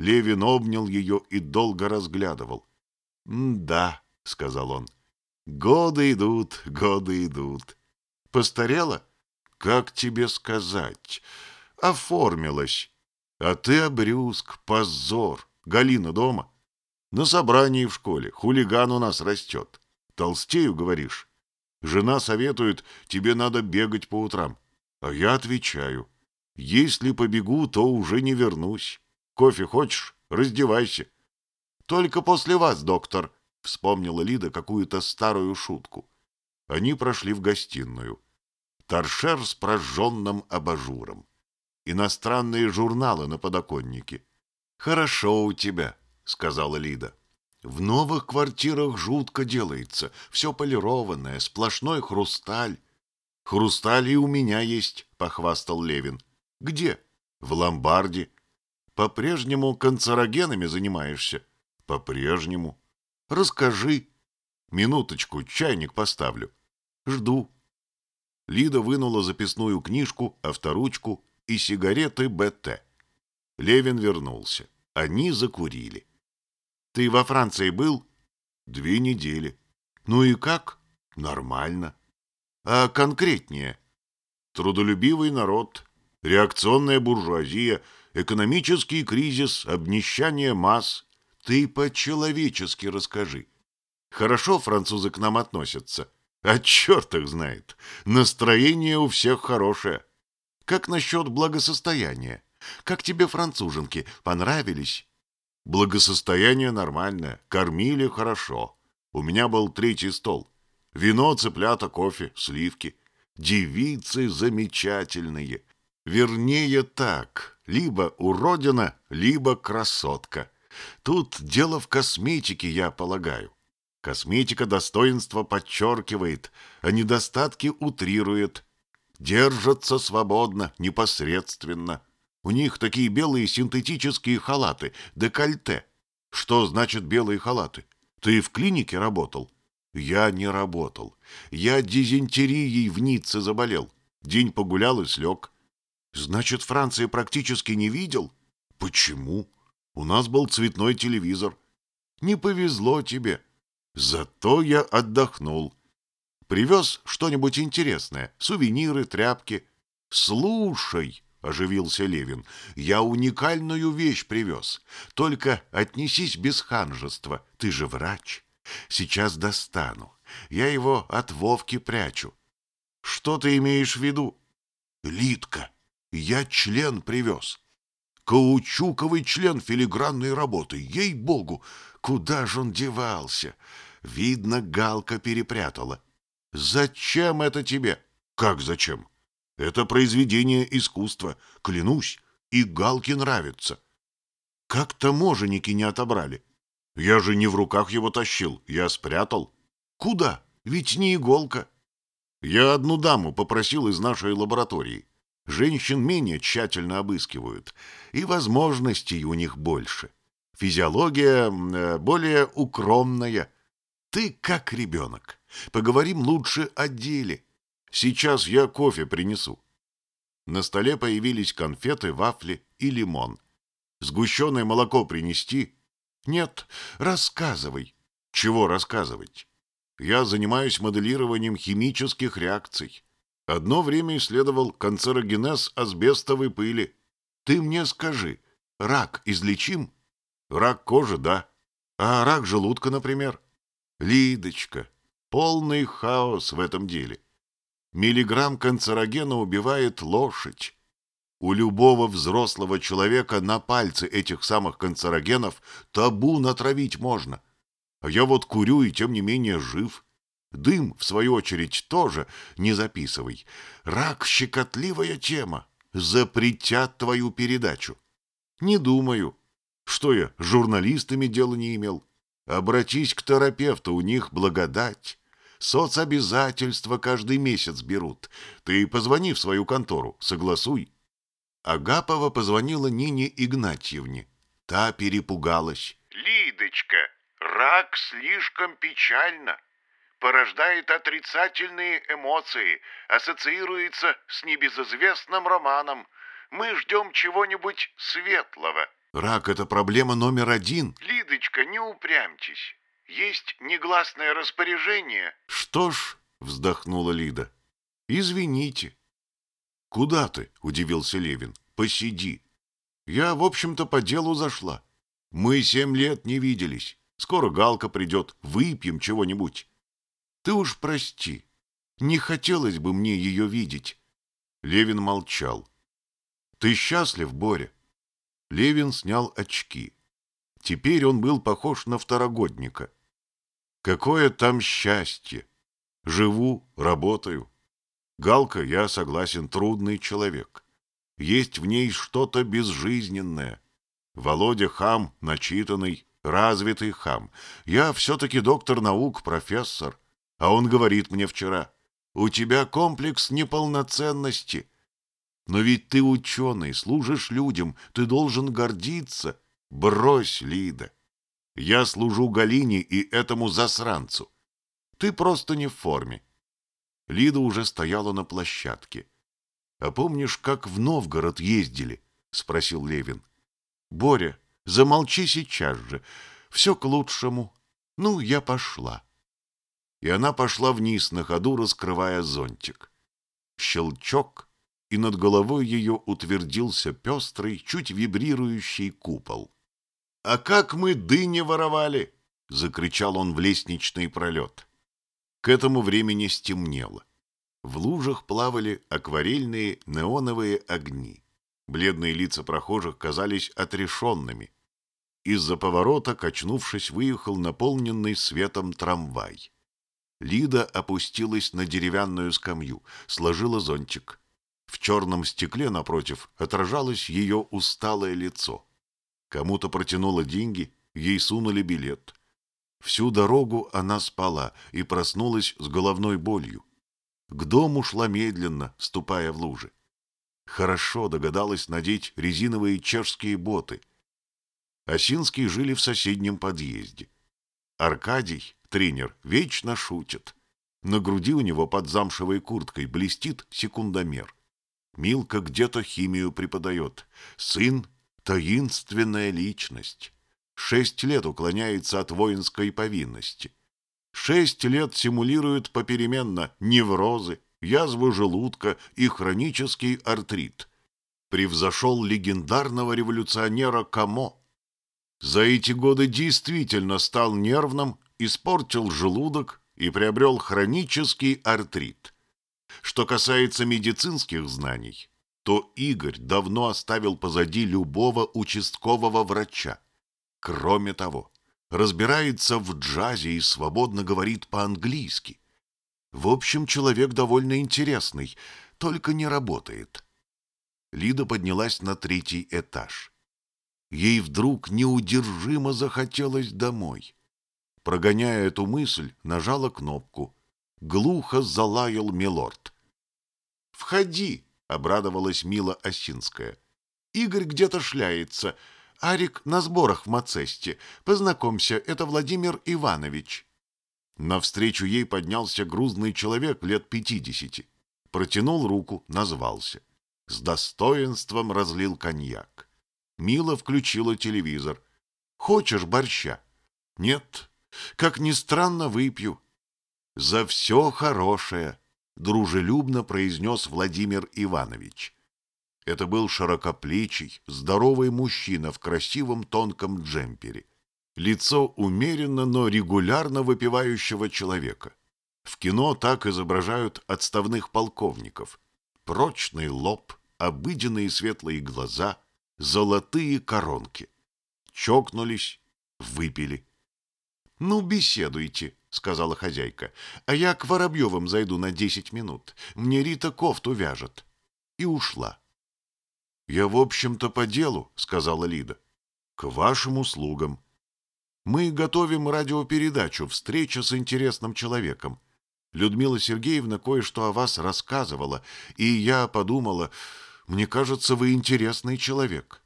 Левин обнял ее и долго разглядывал. «Да», — сказал он, — «годы идут, годы идут. Постарела? Как тебе сказать? Оформилась. А ты обрюзг, позор. Галина дома? На собрании в школе. Хулиган у нас растет. Толстею, говоришь? Жена советует, тебе надо бегать по утрам. А я отвечаю, если побегу, то уже не вернусь. Кофе хочешь? Раздевайся. Только после вас, доктор, вспомнила Лида какую-то старую шутку. Они прошли в гостиную. Торшер с прожженным абажуром. Иностранные журналы на подоконнике. «Хорошо у тебя», — сказала Лида. «В новых квартирах жутко делается. Все полированное, сплошной хрусталь». «Хрусталь и у меня есть», — похвастал Левин. «Где?» «В ломбарде». «По-прежнему канцерогенами занимаешься?» «По-прежнему». «Расскажи». «Минуточку, чайник поставлю». «Жду». Лида вынула записную книжку, авторучку и сигареты БТ. Левин вернулся. Они закурили. «Ты во Франции был?» «Две недели». «Ну и как?» «Нормально». «А конкретнее?» «Трудолюбивый народ, реакционная буржуазия, экономический кризис, обнищание масс. Ты по-человечески расскажи. Хорошо французы к нам относятся?» А черт их знает. Настроение у всех хорошее. Как насчет благосостояния? Как тебе француженки? Понравились? Благосостояние нормальное. Кормили хорошо. У меня был третий стол. Вино, цыплята, кофе, сливки. Девицы замечательные. Вернее так, либо уродина, либо красотка. Тут дело в косметике, я полагаю. Косметика достоинства подчеркивает, а недостатки утрирует. Держатся свободно, непосредственно. У них такие белые синтетические халаты, декольте. Что значит белые халаты? Ты в клинике работал? Я не работал. Я дизентерией в Ницце заболел. День погулял и слег. Значит, Франции практически не видел? Почему? У нас был цветной телевизор. Не повезло тебе. Зато я отдохнул. Привез что-нибудь интересное, сувениры, тряпки. Слушай, — оживился Левин, — я уникальную вещь привез. Только отнесись без ханжества, ты же врач. Сейчас достану. Я его от Вовки прячу. Что ты имеешь в виду? Литка, я член привез. Каучуковый член филигранной работы, ей-богу, куда же он девался? Видно, Галка перепрятала. Зачем это тебе? Как зачем? Это произведение искусства, клянусь, и Галке нравится. Как таможенники не отобрали? Я же не в руках его тащил, я спрятал. Куда? Ведь не иголка. Я одну даму попросил из нашей лаборатории. Женщин менее тщательно обыскивают, и возможностей у них больше. Физиология э, более укромная. Ты как ребенок. Поговорим лучше о деле. Сейчас я кофе принесу. На столе появились конфеты, вафли и лимон. Сгущенное молоко принести? Нет, рассказывай. Чего рассказывать? Я занимаюсь моделированием химических реакций. Одно время исследовал канцерогенез асбестовой пыли. Ты мне скажи, рак излечим? Рак кожи, да. А рак желудка, например? Лидочка, полный хаос в этом деле. Миллиграмм канцерогена убивает лошадь. У любого взрослого человека на пальце этих самых канцерогенов табу натравить можно. А я вот курю и тем не менее жив. Дым, в свою очередь, тоже не записывай. Рак — щекотливая тема. Запретят твою передачу. Не думаю. Что я, журналистами дела не имел? Обратись к терапевту, у них благодать. Соцобязательства каждый месяц берут. Ты позвони в свою контору, согласуй. Агапова позвонила Нине Игнатьевне. Та перепугалась. «Лидочка, рак слишком печально порождает отрицательные эмоции, ассоциируется с небезызвестным романом. Мы ждем чего-нибудь светлого. Рак — это проблема номер один. Лидочка, не упрямьтесь. Есть негласное распоряжение. Что ж, вздохнула Лида, извините. Куда ты? Удивился Левин. Посиди. Я, в общем-то, по делу зашла. Мы семь лет не виделись. Скоро Галка придет, выпьем чего-нибудь. Ты уж прости, не хотелось бы мне ее видеть. Левин молчал. Ты счастлив, Боря? Левин снял очки. Теперь он был похож на второгодника. Какое там счастье! Живу, работаю. Галка, я согласен, трудный человек. Есть в ней что-то безжизненное. Володя хам, начитанный, развитый хам. Я все-таки доктор наук, профессор. А он говорит мне вчера, у тебя комплекс неполноценности. Но ведь ты ученый, служишь людям, ты должен гордиться. Брось, Лида. Я служу Галине и этому засранцу. Ты просто не в форме. Лида уже стояла на площадке. — А помнишь, как в Новгород ездили? — спросил Левин. — Боря, замолчи сейчас же. Все к лучшему. Ну, я пошла. И она пошла вниз на ходу, раскрывая зонтик. Щелчок, и над головой ее утвердился пестрый, чуть вибрирующий купол. — А как мы дыни воровали! — закричал он в лестничный пролет. К этому времени стемнело. В лужах плавали акварельные неоновые огни. Бледные лица прохожих казались отрешенными. Из-за поворота, качнувшись, выехал наполненный светом трамвай. Лида опустилась на деревянную скамью, сложила зонтик. В черном стекле напротив отражалось ее усталое лицо. Кому-то протянула деньги, ей сунули билет. Всю дорогу она спала и проснулась с головной болью. К дому шла медленно, ступая в лужи. Хорошо догадалась надеть резиновые чешские боты. Осинские жили в соседнем подъезде. Аркадий, тренер, вечно шутит. На груди у него под замшевой курткой блестит секундомер. Милка где-то химию преподает. Сын — таинственная личность шесть лет уклоняется от воинской повинности. Шесть лет симулирует попеременно неврозы, язву желудка и хронический артрит. Превзошел легендарного революционера Камо. За эти годы действительно стал нервным, испортил желудок и приобрел хронический артрит. Что касается медицинских знаний, то Игорь давно оставил позади любого участкового врача. Кроме того, разбирается в джазе и свободно говорит по-английски. В общем, человек довольно интересный, только не работает. Лида поднялась на третий этаж. Ей вдруг неудержимо захотелось домой. Прогоняя эту мысль, нажала кнопку. Глухо залаял милорд. «Входи!» — обрадовалась Мила Осинская. «Игорь где-то шляется. Арик на сборах в Мацесте. Познакомься, это Владимир Иванович». Навстречу ей поднялся грузный человек лет пятидесяти. Протянул руку, назвался. С достоинством разлил коньяк. Мила включила телевизор. «Хочешь борща?» «Нет. Как ни странно, выпью». «За все хорошее», — дружелюбно произнес Владимир Иванович. Это был широкоплечий, здоровый мужчина в красивом тонком джемпере. Лицо умеренно, но регулярно выпивающего человека. В кино так изображают отставных полковников. Прочный лоб, обыденные светлые глаза, золотые коронки. Чокнулись, выпили. — Ну, беседуйте, — сказала хозяйка, — а я к Воробьевым зайду на десять минут. Мне Рита кофту вяжет. И ушла. «Я, в общем-то, по делу», — сказала Лида. «К вашим услугам. Мы готовим радиопередачу «Встреча с интересным человеком». Людмила Сергеевна кое-что о вас рассказывала, и я подумала, мне кажется, вы интересный человек».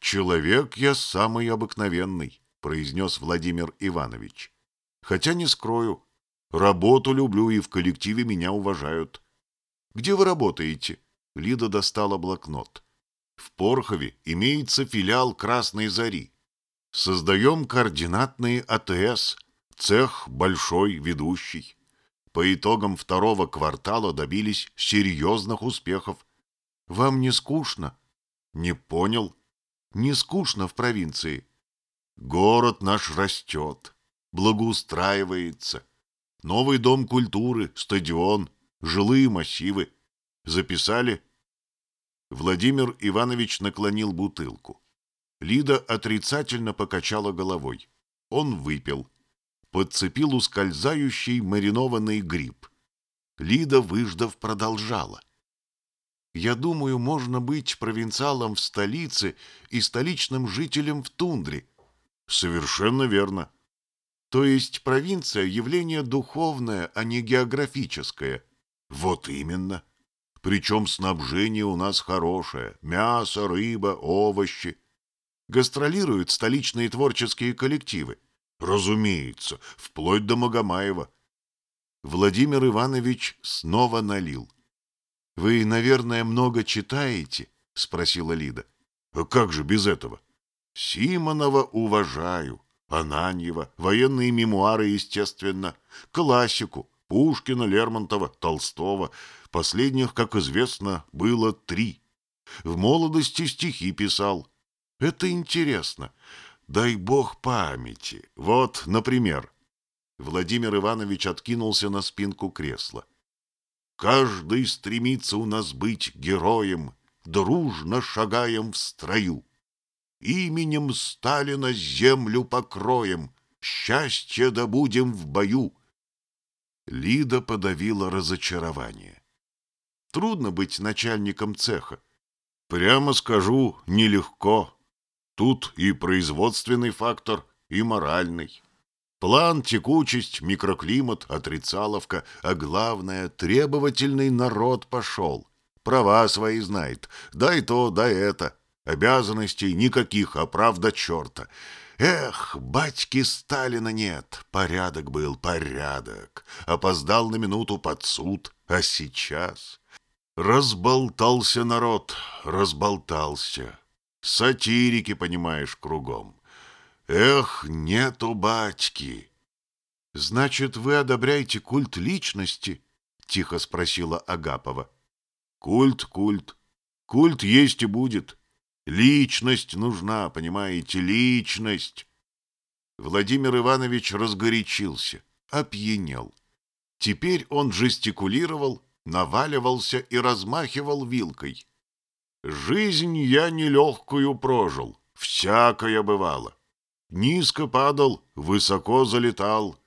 «Человек я самый обыкновенный», — произнес Владимир Иванович. «Хотя не скрою, работу люблю и в коллективе меня уважают». «Где вы работаете?» Лида достала блокнот. В Порхове имеется филиал «Красной зари». Создаем координатные АТС, цех большой, ведущий. По итогам второго квартала добились серьезных успехов. Вам не скучно? Не понял. Не скучно в провинции. Город наш растет, благоустраивается. Новый дом культуры, стадион, жилые массивы. Записали? Владимир Иванович наклонил бутылку. Лида отрицательно покачала головой. Он выпил. Подцепил ускользающий маринованный гриб. Лида, выждав, продолжала. «Я думаю, можно быть провинциалом в столице и столичным жителем в тундре». «Совершенно верно», то есть провинция – явление духовное, а не географическое. Вот именно. Причем снабжение у нас хорошее. Мясо, рыба, овощи. Гастролируют столичные творческие коллективы. Разумеется, вплоть до Магомаева. Владимир Иванович снова налил. — Вы, наверное, много читаете? — спросила Лида. — А как же без этого? Симонова уважаю. Ананьева, военные мемуары, естественно, классику, Пушкина, Лермонтова, Толстого. Последних, как известно, было три. В молодости стихи писал. Это интересно. Дай бог памяти. Вот, например. Владимир Иванович откинулся на спинку кресла. Каждый стремится у нас быть героем, дружно шагаем в строю. Именем Сталина землю покроем, счастье добудем в бою. Лида подавила разочарование. Трудно быть начальником цеха. Прямо скажу, нелегко. Тут и производственный фактор, и моральный. План, текучесть, микроклимат, отрицаловка, а главное, требовательный народ пошел. Права свои знает. Дай то, дай это. Обязанностей никаких, а правда черта. Эх, батьки Сталина нет. Порядок был, порядок. Опоздал на минуту под суд, а сейчас... Разболтался народ, разболтался. Сатирики, понимаешь, кругом. Эх, нету батьки. Значит, вы одобряете культ личности? Тихо спросила Агапова. Культ, культ. Культ есть и будет. Личность нужна, понимаете, личность. Владимир Иванович разгорячился, опьянел. Теперь он жестикулировал, наваливался и размахивал вилкой. Жизнь я нелегкую прожил, всякое бывало. Низко падал, высоко залетал.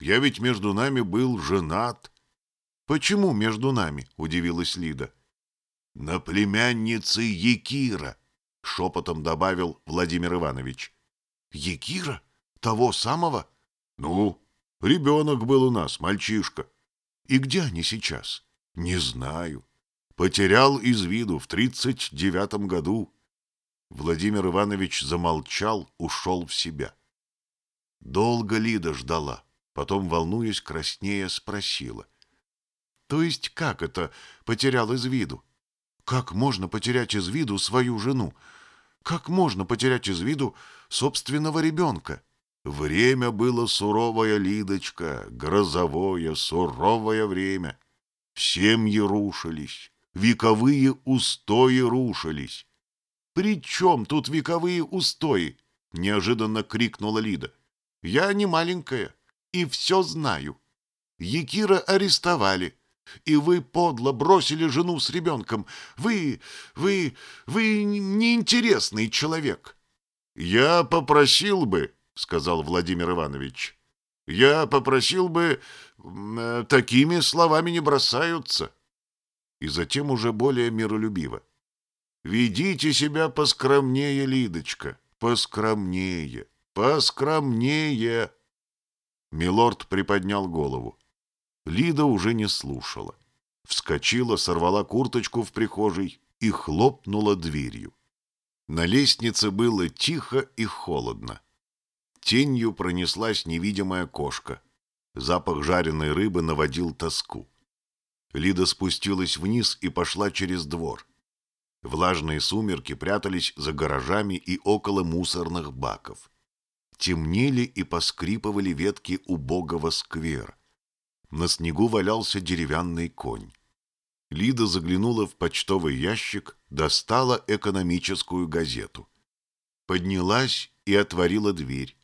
Я ведь между нами был женат. Почему между нами? удивилась Лида. На племяннице Якира. — шепотом добавил Владимир Иванович. — Егира? Того самого? — Ну, ребенок был у нас, мальчишка. — И где они сейчас? — Не знаю. Потерял из виду в тридцать девятом году. Владимир Иванович замолчал, ушел в себя. Долго Лида ждала, потом, волнуясь, краснея, спросила. — То есть как это потерял из виду? — как можно потерять из виду свою жену? Как можно потерять из виду собственного ребенка? Время было суровое, Лидочка, грозовое, суровое время. Семьи рушились, вековые устои рушились. «При чем тут вековые устои?» — неожиданно крикнула Лида. «Я не маленькая и все знаю. Якира арестовали, и вы подло бросили жену с ребенком. Вы, вы, вы неинтересный человек. — Я попросил бы, — сказал Владимир Иванович, — я попросил бы, э, такими словами не бросаются. И затем уже более миролюбиво. Ведите себя поскромнее, Лидочка, поскромнее, поскромнее. Милорд приподнял голову. Лида уже не слушала. Вскочила, сорвала курточку в прихожей и хлопнула дверью. На лестнице было тихо и холодно. Тенью пронеслась невидимая кошка. Запах жареной рыбы наводил тоску. Лида спустилась вниз и пошла через двор. Влажные сумерки прятались за гаражами и около мусорных баков. Темнели и поскрипывали ветки убогого сквера. На снегу валялся деревянный конь. Лида заглянула в почтовый ящик, достала экономическую газету. Поднялась и отворила дверь.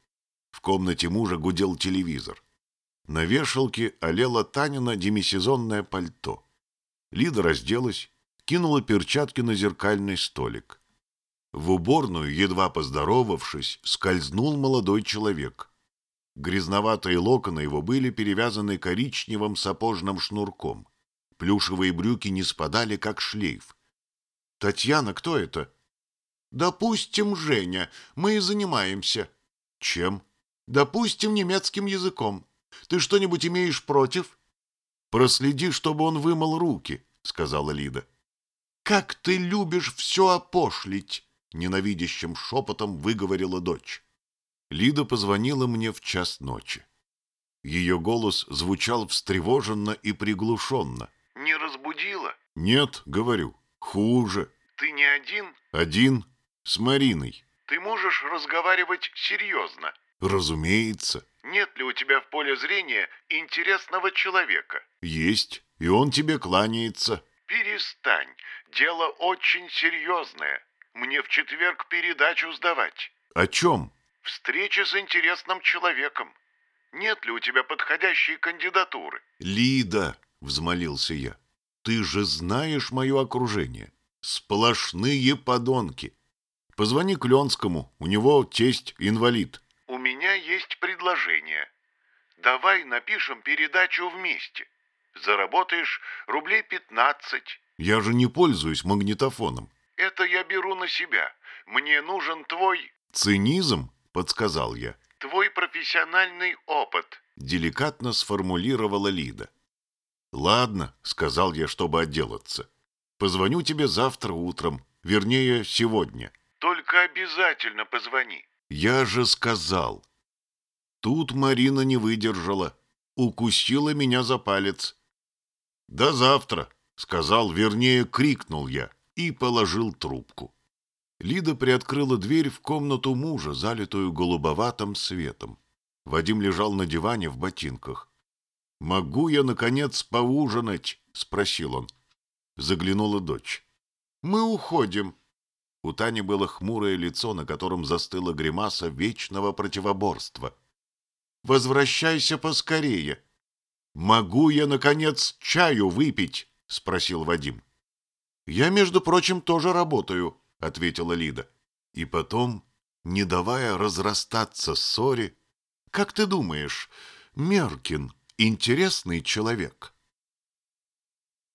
В комнате мужа гудел телевизор. На вешалке олело Танина демисезонное пальто. Лида разделась, кинула перчатки на зеркальный столик. В уборную, едва поздоровавшись, скользнул молодой человек. Грязноватые локоны его были перевязаны коричневым сапожным шнурком. Плюшевые брюки не спадали, как шлейф. — Татьяна, кто это? — Допустим, Женя. Мы и занимаемся. — Чем? — Допустим, немецким языком. Ты что-нибудь имеешь против? — Проследи, чтобы он вымыл руки, — сказала Лида. — Как ты любишь все опошлить! — ненавидящим шепотом выговорила дочь. Лида позвонила мне в час ночи. Ее голос звучал встревоженно и приглушенно. Не разбудила? Нет, говорю, хуже. Ты не один? Один, с Мариной. Ты можешь разговаривать серьезно? Разумеется. Нет ли у тебя в поле зрения интересного человека? Есть, и он тебе кланяется. Перестань. Дело очень серьезное. Мне в четверг передачу сдавать. О чем? Встреча с интересным человеком. Нет ли у тебя подходящей кандидатуры? Лида, взмолился я. Ты же знаешь мое окружение. Сплошные подонки. Позвони Кленскому, у него тесть инвалид. У меня есть предложение. Давай напишем передачу вместе. Заработаешь рублей пятнадцать. Я же не пользуюсь магнитофоном. Это я беру на себя. Мне нужен твой... Цинизм, подсказал я. Твой профессиональный опыт. Деликатно сформулировала Лида. «Ладно», — сказал я, чтобы отделаться. «Позвоню тебе завтра утром, вернее, сегодня». Только обязательно позвони. «Я же сказал». Тут Марина не выдержала, укусила меня за палец. «До завтра», — сказал, вернее, крикнул я и положил трубку. Лида приоткрыла дверь в комнату мужа, залитую голубоватым светом. Вадим лежал на диване в ботинках. «Могу я, наконец, поужинать?» — спросил он. Заглянула дочь. «Мы уходим». У Тани было хмурое лицо, на котором застыла гримаса вечного противоборства. «Возвращайся поскорее». «Могу я, наконец, чаю выпить?» — спросил Вадим. «Я, между прочим, тоже работаю», — ответила Лида. И потом, не давая разрастаться ссоре, «Как ты думаешь, Меркин интересный человек?»